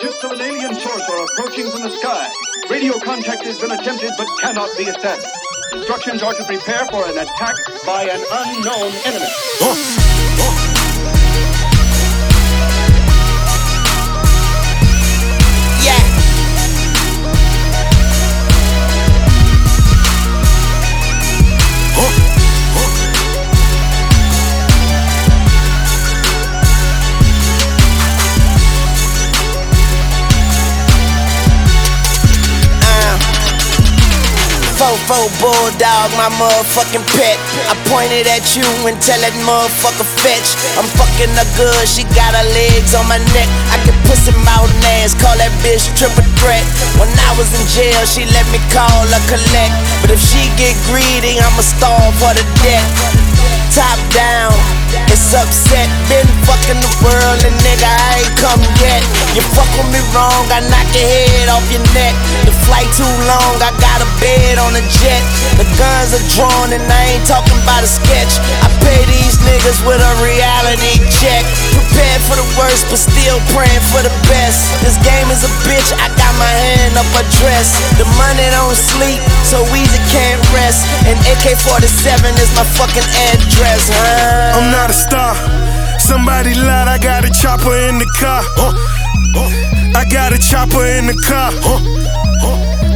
Ships of an alien source are approaching from the sky. Radio contact has been attempted but cannot be established. Instructions are to prepare for an attack by an unknown enemy. Yeah. Fofo bulldog, my motherfucking pet. I pointed at you and tell that motherfucker fetch. I'm fucking her good, she got her legs on my neck. I can pussy mouth ass, call that bitch triple threat. When I was in jail, she let me call her collect. But if she get greedy, I'ma starve for the debt. Top down, it's upset. Been fucking the world and nigga, I ain't come yet. You fuck with me wrong, I knock your head off your neck. The flight too long, I got a bed on a jet. The guns are drawn and I ain't talking about a sketch. I pay these niggas with a reality check. Prepared for the worst, but still praying for the best. This game is a bitch, I got my hand up a dress. The money don't sleep, so easy can't rest. And AK 47 is my fucking address, huh? I'm not a star. Somebody lied, I got a chopper in the car. I got a chopper in the car.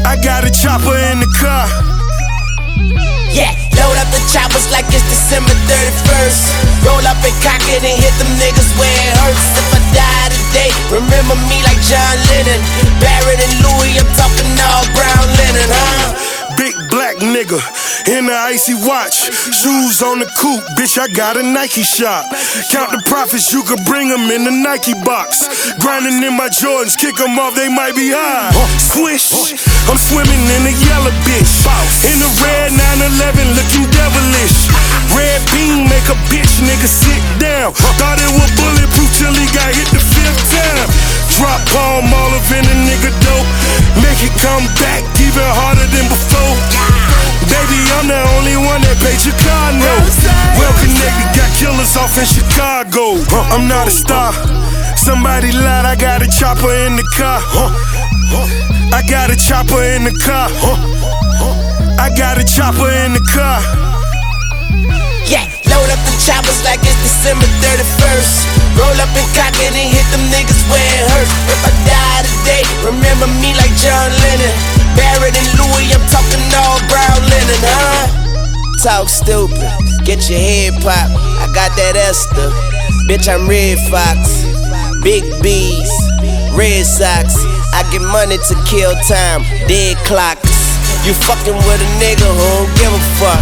I got a chopper in the car. Choppers like it's December 31st. Roll up and cock it and hit them niggas where it hurts. If I die today, remember me like John Lennon. Barrett nigga in the icy watch. Shoes on the coupe, bitch, I got a Nike shop. Count the profits, you could bring them in the Nike box. Grinding in my Jordans, kick them off, they might be high. Swish, I'm swimming in the yellow bitch. In the red 911, looking devilish. Red beam make a bitch nigga sit down. Thought it was bulletproof till he got hit the fifth time. Drop palm all up in a nigga dope. Make it come back even harder than before. Baby, I'm the only one that Chicago. Well connected, got killers off in Chicago. I'm not a star. Somebody lied, I got a chopper in the car. I got a chopper in the car. I got a chopper in the car. Yeah, load up the choppers like it's December 31st. Roll up and cock it and hit them niggas where it hurts. If I die today, remember me like John Lennon. Talk stupid, get your head popped. I got that Esther. Bitch, I'm Redd Foxx. Big B's, Red Sox. I get money to kill time, dead clocks. You fucking with a nigga who don't give a fuck.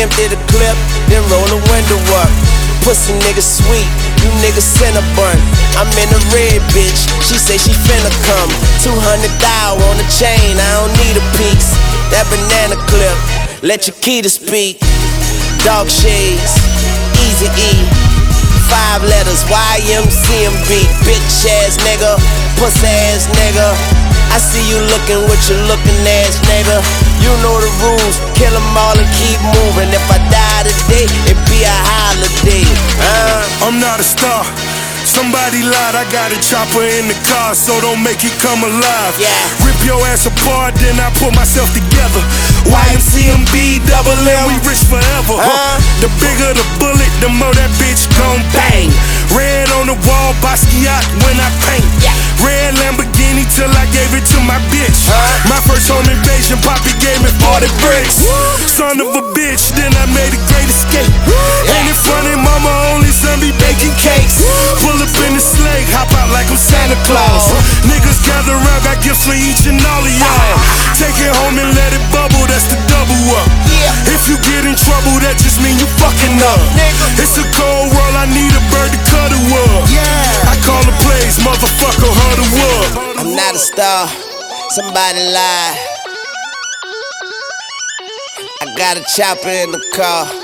Empty the clip, then roll the window up. Pussy nigga sweet, you niggas bun. I'm in a red bitch, she say she finna come. 200 thou on the chain, I don't need a piece. That banana clip, let your key to speak. Dog shades, easy E. Five letters, YMCMB. Bitch ass nigga, pussy ass nigga. I see you looking with your looking ass nigga. You know the rules, kill 'em all and keep moving. If I die today, it be a holiday. Uh, I'm not a star. Somebody lied, I got a chopper in the car, so don't make it come alive. Yeah. Your ass apart, then I put myself together. YMCMB, double M, we rich forever. huh? The bigger the bullet, the more that bitch gon' bang. Red on the wall, Basquiat when I paint. Red Lamborghini till I gave it to my bitch. My first home invasion, Poppy gave me 40 bricks. Son of a bitch, then I made a great escape. Ain't it for each and all of y'all. Take it home and let it bubble, that's the double up. If you get in trouble, that just mean you fucking up. Nigga. It's a cold world, I need a bird to cuddle up. Yeah. I call the plays, motherfucker, huddle up. I'm not a star, somebody lied. I got a chopper in the car.